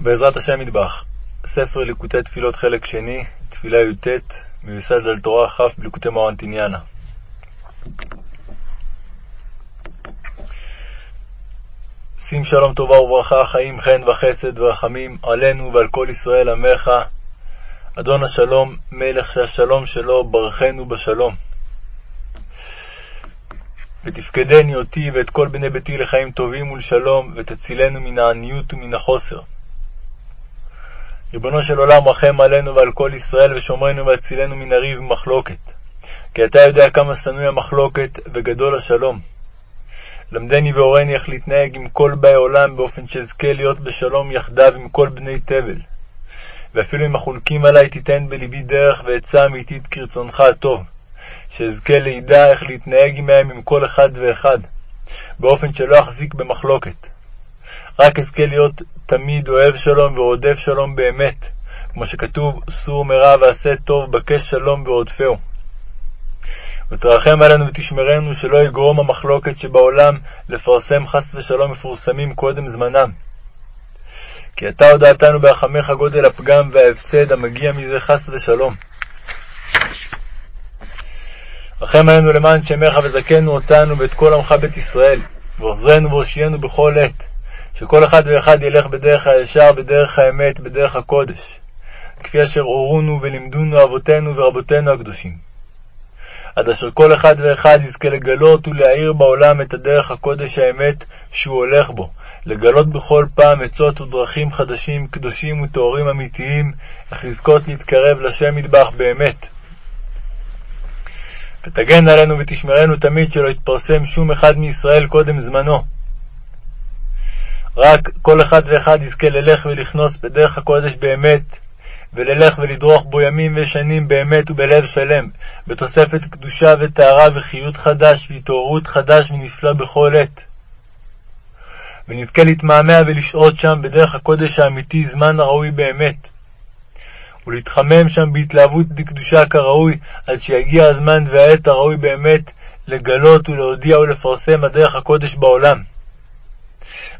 בעזרת השם ידבח, ספר ליקוטי תפילות חלק שני, תפילה י"ט, מבוסס על תורה כ' בליקוטי מרנטיניאנה. שים שלום טובה וברכה, חיים חן וחסד ורחמים עלינו ועל כל ישראל עמך, אדון השלום, מלך שהשלום שלו, ברכנו בשלום. ותפקדני אותי ואת כל בני ביתי לחיים טובים ולשלום, ותצילנו מן העניות ומן החוסר. ריבונו של עולם, רחם עלינו ועל כל ישראל, ושומרנו והצילנו מן הריב ומחלוקת. כי אתה יודע כמה שנוי המחלוקת וגדול השלום. למדני והורני איך להתנהג עם כל באי עולם, באופן שאזכה להיות בשלום יחדיו עם כל בני תבל. ואפילו אם החולקים עלי תיתן בלבי דרך ועצה אמיתית כרצונך הטוב. שאזכה לידע איך להתנהג עמהם עם כל אחד ואחד, באופן שלא אחזיק במחלוקת. רק אזכה להיות תמיד אוהב שלום ורודף שלום באמת, כמו שכתוב, סור מרע ועשה טוב, בקש שלום ועודפהו. ותרחם עלינו ותשמרנו שלא יגרום המחלוקת שבעולם לפרסם חס ושלום מפורסמים קודם זמנם. כי אתה הודעתנו ברחמך גודל הפגם וההפסד המגיע מזה חס ושלום. רחם עלינו למען שמך וזכנו אותנו ואת כל עמך בית ישראל, ועוזרנו והושיענו בכל עת, שכל אחד ואחד ילך בדרך הישר, בדרך האמת, בדרך הקודש, כפי אשר הורונו ולימדונו אבותינו ורבותינו הקדושים. עד אשר כל אחד ואחד יזכה לגלות ולהאיר בעולם את הדרך הקודש האמת שהוא הולך בו, לגלות בכל פעם עצות ודרכים חדשים, קדושים וטהורים אמיתיים, איך לזכות להתקרב לשם מטבח באמת. ותגן עלינו ותשמרנו תמיד שלא יתפרסם שום אחד מישראל קודם זמנו. רק כל אחד ואחד יזכה ללך ולכנוס בדרך הקודש באמת, וללך ולדרוך בו ימים ושנים באמת ובלב שלם, בתוספת קדושה וטהרה וחיות חדש והתעוררות חדש ונפלא בכל עת. ונזכה להתמהמה ולשהות שם בדרך הקודש האמיתי זמן הראוי באמת. ולהתחמם שם בהתלהבות לקדושה כראוי, עד שיגיע הזמן והעת הראוי באמת לגלות ולהודיע ולפרסם הדרך הקודש בעולם.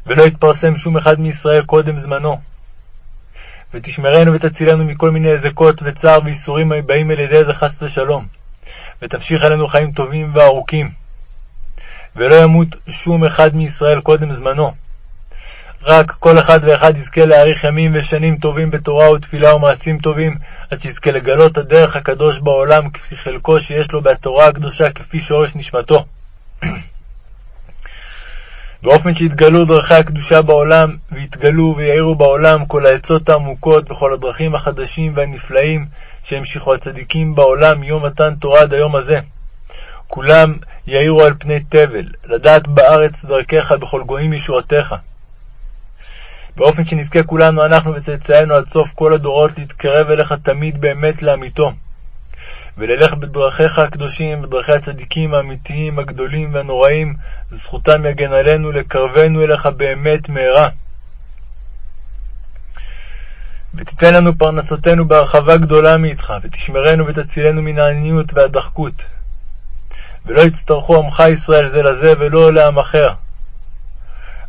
ולא יתפרסם שום אחד מישראל קודם זמנו. ותשמרנו ותצילנו מכל מיני הזקות וצער וייסורים הבאים על ידי זה חס ושלום. ותמשיך עלינו חיים טובים וארוכים. ולא ימות שום אחד מישראל קודם זמנו. רק כל אחד ואחד יזכה להאריך ימים ושנים טובים בתורה ותפילה ומעשים טובים, עד שיזכה לגלות הדרך הקדוש בעולם כפי חלקו שיש לו בתורה הקדושה כפי שורש נשמתו. באופן שיתגלו דרכי הקדושה בעולם, ויתגלו ויאירו בעולם כל העצות העמוקות וכל הדרכים החדשים והנפלאים שהמשיכו הצדיקים בעולם מיום מתן תורה עד היום הזה. כולם יאירו על פני תבל, לדעת בארץ דרכך בכל גויים ישועתך. באופן שנזכה כולנו, אנחנו וצאצאינו, עד סוף כל הדורות, להתקרב אליך תמיד באמת לאמיתו, וללך בדרכיך הקדושים, בדרכי הצדיקים האמיתיים, הגדולים והנוראים, זכותם יגן עלינו, לקרבנו אליך באמת מהרה. ותיתן לנו פרנסותינו בהרחבה גדולה מאיתך, ותשמרנו ותצילנו מן העניות והדחקות. ולא יצטרכו עמך ישראל זה לזה ולא לעם אחר.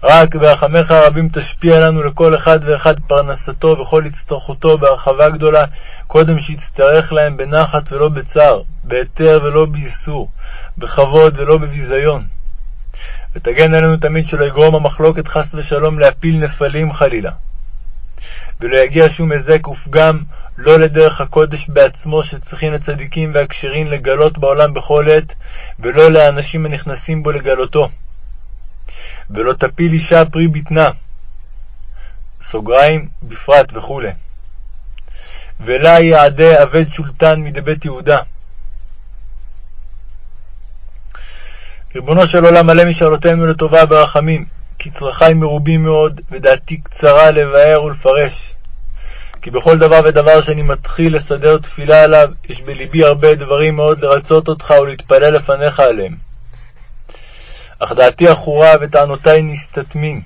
רק ברחמך הרבים תשפיע לנו לכל אחד ואחד פרנסתו וכל הצטרכותו בהרחבה גדולה, קודם שיצטרך להם בנחת ולא בצער, בהיתר ולא באיסור, בכבוד ולא בביזיון. ותגן עלינו תמיד שלא יגרום המחלוקת חס ושלום להפיל נפלים חלילה. ולא יגיע שום היזק ופגם לא לדרך הקודש בעצמו שצריכים הצדיקים והכשרים לגלות בעולם בכל עת, ולא לאנשים הנכנסים בו לגלותו. ולא תפיל אישה פרי בטנה, סוגריים, בפרט וכו'. ולה יעדי אבד שולטן מדי בית יהודה. ריבונו של עולם מלא משאלותינו לטובה ברחמים, כי צרכי מרובים מאוד, ודעתי קצרה לבאר ולפרש. כי בכל דבר ודבר שאני מתחיל לסדר תפילה עליו, יש בלבי הרבה דברים מאוד לרצות אותך ולהתפלל לפניך עליהם. אך דעתי עכורה וטענותי נסתתמין,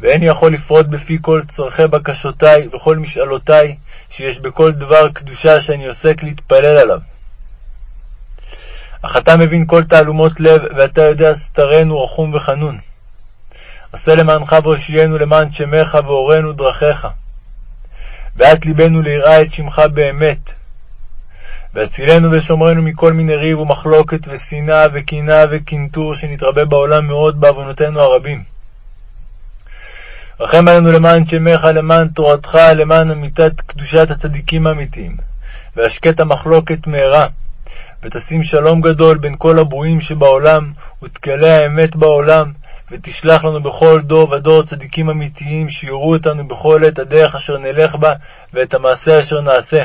ואיני יכול לפרוט בפי כל צרכי בקשותי וכל משאלותי, שיש בכל דבר קדושה שאני עוסק להתפלל עליו. אך אתה מבין כל תעלומות לב, ואתה יודע סתרנו רחום וחנון. עשה למענך והושיענו למען שמך והורנו דרכיך. ואת ליבנו ליראה את שמך באמת. והצילנו ושומרנו מכל מיני ריב ומחלוקת ושנאה וקנאה וקנטור שנתרבה בעולם מאוד בעוונותינו הרבים. רחם עלינו למען שמך, למען תורתך, למען אמיתת קדושת הצדיקים האמיתיים, והשקט המחלוקת מהרה, ותשים שלום גדול בין כל הברואים שבעולם, ותגלה האמת בעולם, ותשלח לנו בכל דור ודור צדיקים אמיתיים, שיראו אותנו בכל עת הדרך אשר נלך בה, ואת המעשה אשר נעשה.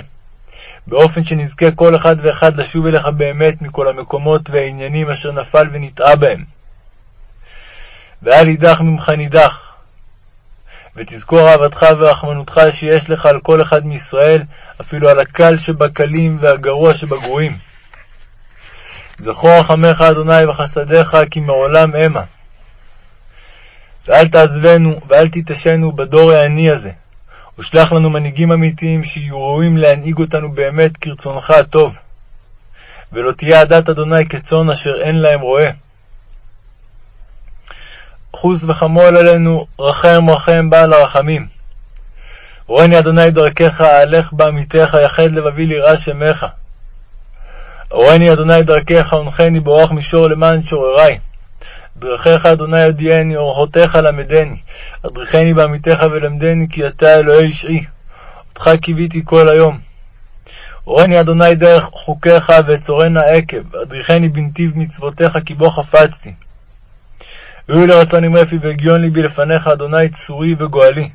באופן שנזכה כל אחד ואחד לשוב אליך באמת מכל המקומות והעניינים אשר נפל ונטעה בהם. ואל ידח ממך נידח, ותזכור אהבתך ורחמנותך שיש לך על כל אחד מישראל, אפילו על הקל שבקלים והגרוע שבגרועים. זכור רחמך אדוני וחסדיך כי מעולם המה. ואל תעזבנו ואל תתעשנו בדור העני הזה, ושלח לנו מנהיגים אמיתיים שיהיו ראויים להנהיג אותנו באמת כרצונך הטוב. ולא תהיה עדת אדוני כצאן אשר אין להם רועה. חוס וחמול עלינו, רחם רחם בעל הרחמים. הורני אדוני דרכך, אהלך בעמיתך, יחד לבבי ליראה שמך. הורני אדוני דרכך, הונחני באורח מישור למען שוררי. דרכיך אדוני הודיעני, אורחותיך למדני. אדריכני בעמיתך ולמדני, כי אתה אלוהי ישעי. אותך קיוויתי כל היום. הורני אדוני דרך חוקיך ואצורנה עקב, אדריכני בנתיב מצוותיך כי בו חפצתי. ראוי לרצון עם רפי והגיון ליבי לפניך, אדוני צורי וגואלי.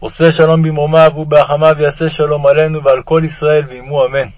עושה שלום במרומיו ובהחמיו יעשה שלום עלינו ועל כל ישראל ועמו אמן.